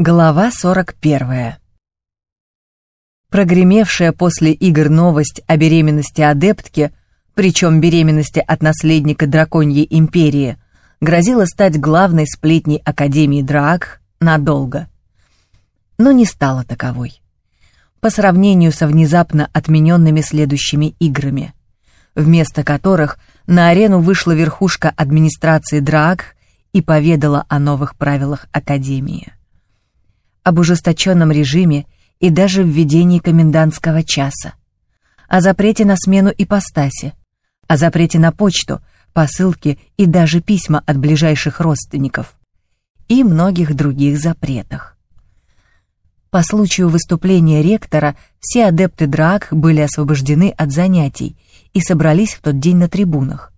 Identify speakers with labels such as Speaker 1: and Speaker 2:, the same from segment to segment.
Speaker 1: Глава 41. Прогремевшая после игр новость о беременности адептки, причем беременности от наследника драконьей империи, грозила стать главной сплетней Академии Драак надолго. Но не стала таковой. По сравнению со внезапно отмененными следующими играми, вместо которых на арену вышла верхушка администрации Драак и поведала о новых правилах Академии об ужесточенном режиме и даже введении комендантского часа, о запрете на смену ипостаси, о запрете на почту, посылки и даже письма от ближайших родственников и многих других запретах. По случаю выступления ректора все адепты драк были освобождены от занятий и собрались в тот день на трибунах.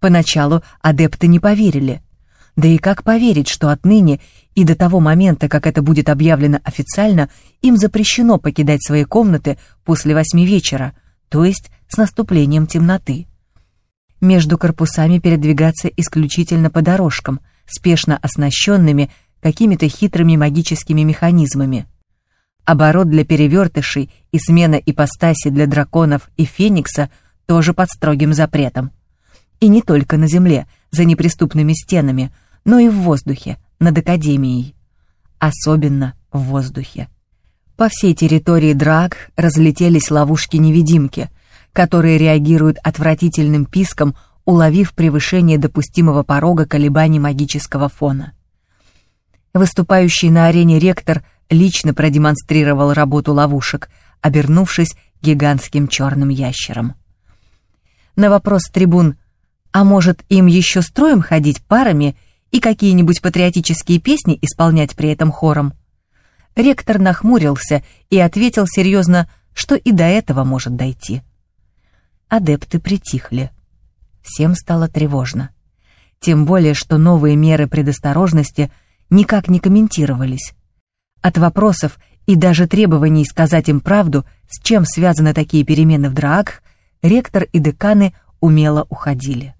Speaker 1: Поначалу адепты не поверили, да и как поверить, что отныне и до того момента, как это будет объявлено официально, им запрещено покидать свои комнаты после восьми вечера, то есть с наступлением темноты. Между корпусами передвигаться исключительно по дорожкам, спешно оснащенными какими-то хитрыми магическими механизмами. Оборот для перевертышей и смена ипостаси для драконов и феникса тоже под строгим запретом. И не только на земле, за неприступными стенами – но и в воздухе, над Академией. Особенно в воздухе. По всей территории драк разлетелись ловушки-невидимки, которые реагируют отвратительным писком, уловив превышение допустимого порога колебаний магического фона. Выступающий на арене ректор лично продемонстрировал работу ловушек, обернувшись гигантским черным ящером. На вопрос трибун «А может, им еще строем ходить парами?» И какие-нибудь патриотические песни исполнять при этом хором. Ректор нахмурился и ответил серьезно, что и до этого может дойти. Адепты притихли. Всем стало тревожно. Тем более, что новые меры предосторожности никак не комментировались. От вопросов и даже требований сказать им правду, с чем связаны такие перемены в Драак, ректор и деканы умело уходили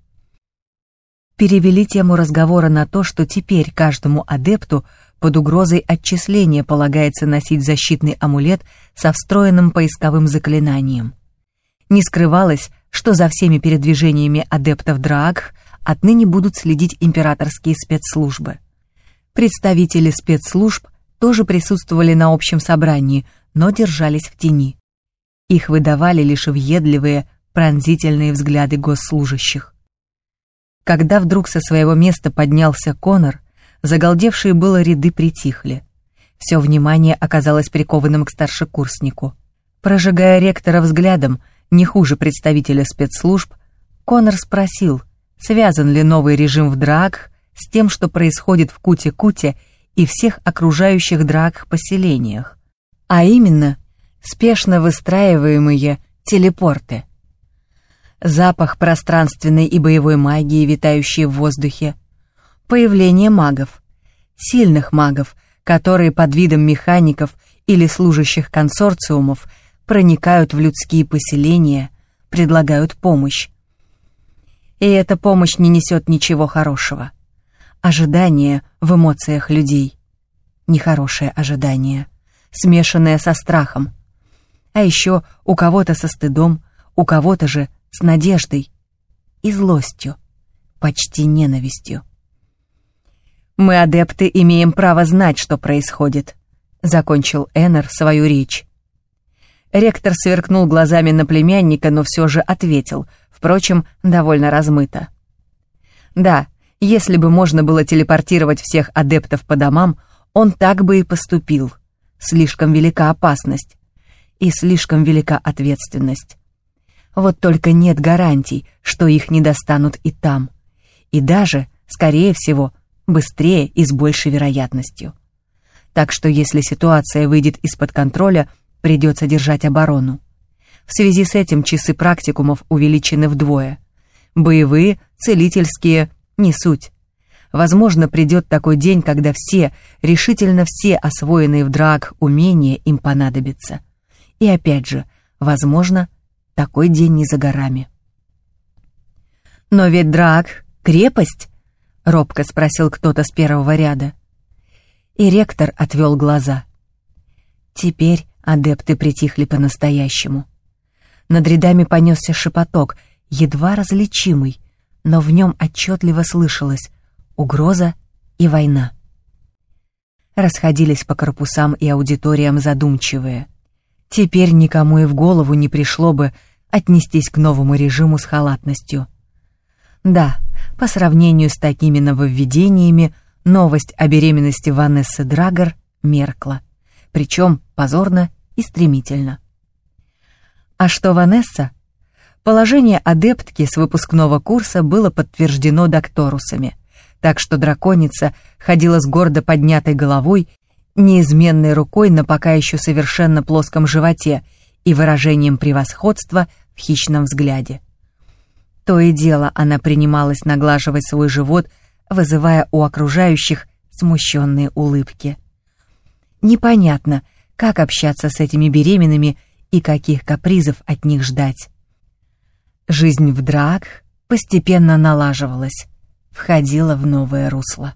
Speaker 1: перевели тему разговора на то, что теперь каждому адепту под угрозой отчисления полагается носить защитный амулет со встроенным поисковым заклинанием. Не скрывалось, что за всеми передвижениями адептов Драак отныне будут следить императорские спецслужбы. Представители спецслужб тоже присутствовали на общем собрании, но держались в тени. Их выдавали лишь въедливые, пронзительные взгляды госслужащих. Когда вдруг со своего места поднялся Конор, загалдевшие было ряды притихли. Все внимание оказалось прикованным к старшекурснику. Прожигая ректора взглядом, не хуже представителя спецслужб, Конор спросил, связан ли новый режим в Драк с тем, что происходит в Куте-Куте и всех окружающих Драк поселениях, а именно спешно выстраиваемые телепорты запах пространственной и боевой магии, витающей в воздухе, появление магов, сильных магов, которые под видом механиков или служащих консорциумов проникают в людские поселения, предлагают помощь. И эта помощь не несет ничего хорошего. Ожидание в эмоциях людей. Нехорошее ожидание, смешанное со страхом. А еще у кого-то со стыдом, у кого-то же с надеждой и злостью, почти ненавистью. «Мы, адепты, имеем право знать, что происходит», — закончил Эннер свою речь. Ректор сверкнул глазами на племянника, но все же ответил, впрочем, довольно размыто. «Да, если бы можно было телепортировать всех адептов по домам, он так бы и поступил. Слишком велика опасность и слишком велика ответственность. Вот только нет гарантий, что их не достанут и там. И даже, скорее всего, быстрее и с большей вероятностью. Так что если ситуация выйдет из-под контроля, придется держать оборону. В связи с этим часы практикумов увеличены вдвое. Боевые, целительские — не суть. Возможно, придет такой день, когда все, решительно все освоенные в драк умения им понадобятся. И опять же, возможно, такой день не за горами. «Но ведь Драк — крепость?» — робко спросил кто-то с первого ряда. И ректор отвел глаза. Теперь адепты притихли по-настоящему. Над рядами понесся шепоток, едва различимый, но в нем отчетливо слышалось угроза и война. Расходились по корпусам и аудиториям задумчивые. Теперь никому и в голову не пришло бы отнестись к новому режиму с халатностью. Да, по сравнению с такими нововведениями, новость о беременности Ванессы Драгер меркла, причем позорно и стремительно. А что Ванесса? Положение адептки с выпускного курса было подтверждено докторусами, так что драконица ходила с гордо поднятой головой, неизменной рукой на пока еще совершенно плоском животе и выражением превосходства в хищном взгляде. То и дело она принималась наглаживать свой живот, вызывая у окружающих смущенные улыбки. Непонятно, как общаться с этими беременными и каких капризов от них ждать. Жизнь в драк постепенно налаживалась, входила в новое русло.